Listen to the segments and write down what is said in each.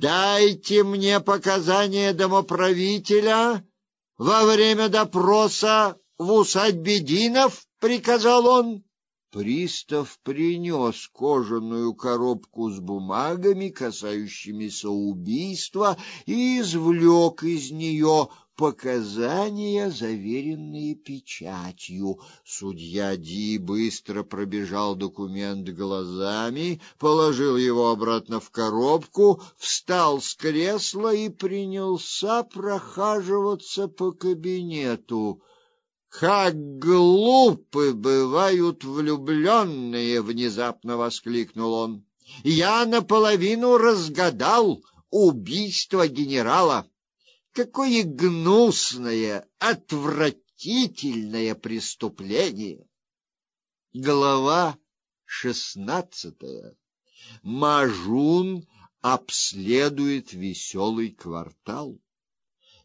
Дайте мне показания домоправителя во время допроса в усадьбе Динов, приказал он. Пристав принес кожаную коробку с бумагами, касающимися убийства, и извлек из нее показания, заверенные печатью. Судья Ди быстро пробежал документ глазами, положил его обратно в коробку, встал с кресла и принялся прохаживаться по кабинету. Как глупы бывают влюбленные! — внезапно воскликнул он. Я наполовину разгадал убийство генерала. Какое гнусное, отвратительное преступление! Глава шестнадцатая. Мажун обследует веселый квартал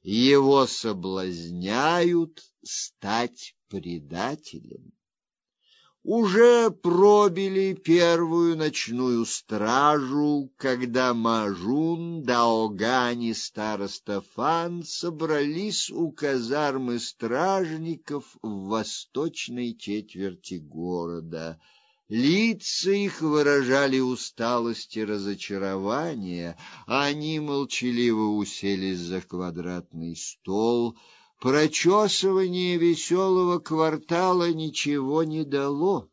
его соблазняют стать предателем. Уже пробили первую ночную стражу, когда Мажун, Даогани, староста Фан собрались у казармы стражников в восточной четверти города — Лица их выражали усталость и разочарование, они молчаливо уселись за квадратный стол. Прочесывание веселого квартала ничего не дало.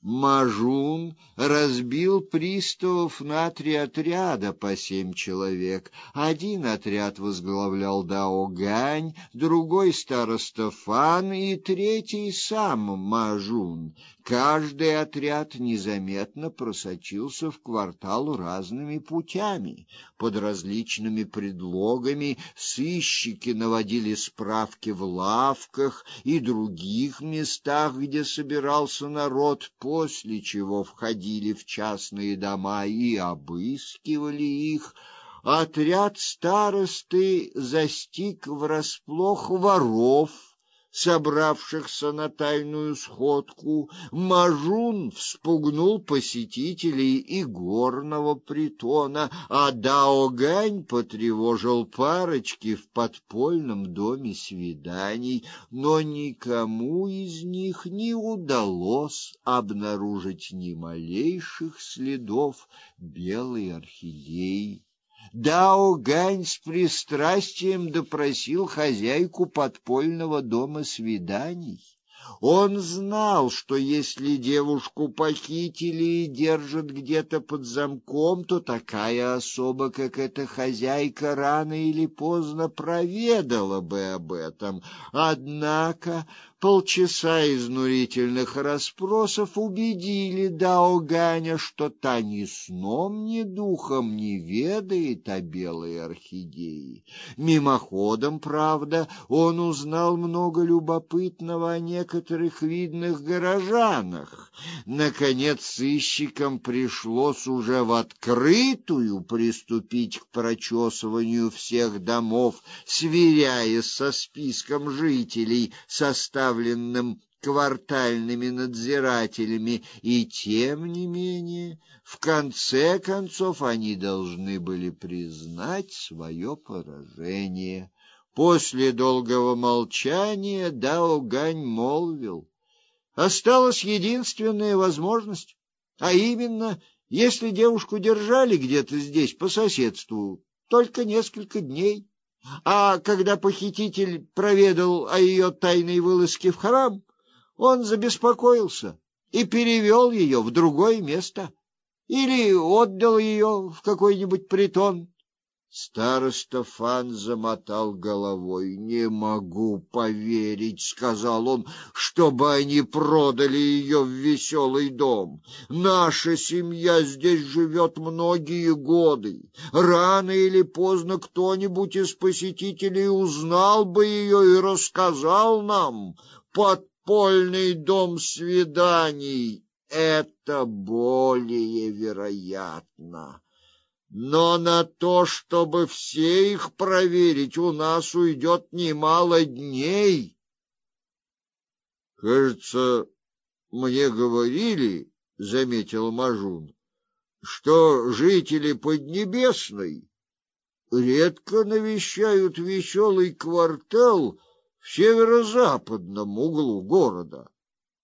Мажун разбил приставов на три отряда по семь человек. Один отряд возглавлял Дао Гань, другой староста Фан и третий сам Мажун. Каждый отряд незаметно просочился в квартал разными путями. Под различными предлогами сыщики наводили справки в лавках и других местах, где собирался народ, после чего входили в частные дома и обыскивали их. Отряд старосты застиг врасплох воров, собравшихся на тайную сходку, Мажун вспугнул посетителей и горного притона, а Даогань потревожил парочки в подпольном доме свиданий, но никому из них не удалось обнаружить ни малейших следов белой орхидеи. Дао Гань с пристрастием допросил хозяйку подпольного дома свиданий. Он знал, что если девушку похитили и держат где-то под замком, то такая особа, как эта хозяйка, рано или поздно проведала бы об этом. Однако полчаса изнурительных расспросов убедили Даоганя, что та ни сном, ни духом не ведает о белой орхидее. Мимоходом, правда, он узнал много любопытного о некоторых видных горожанах. Наконец сыщикам пришлось уже в открытую приступить к прочесыванию всех домов, сверяясь со списком жителей, составленным составленным квартальными надзирателями, и тем не менее, в конце концов они должны были признать свое поражение. После долгого молчания Дао Гань молвил: "Осталась единственная возможность, а именно, если девушку держали где-то здесь по соседству только несколько дней, а когда похититель проведал о ее тайной вылазке в храм, он забеспокоился и перевел ее в другое место или отдал ее в какой-нибудь притон. Староста Фан замотал головой. «Не могу поверить», — сказал он, — «чтобы они продали ее в веселый дом. Наша семья здесь живет многие годы. Рано или поздно кто-нибудь из посетителей узнал бы ее и рассказал нам. Подпольный дом свиданий — это более вероятно». Но на то, чтобы все их проверить, у нас уйдет немало дней. Кажется, мне говорили, заметил Мажун, что жители Поднебесной редко навещают веселый квартал в северо-западном углу города.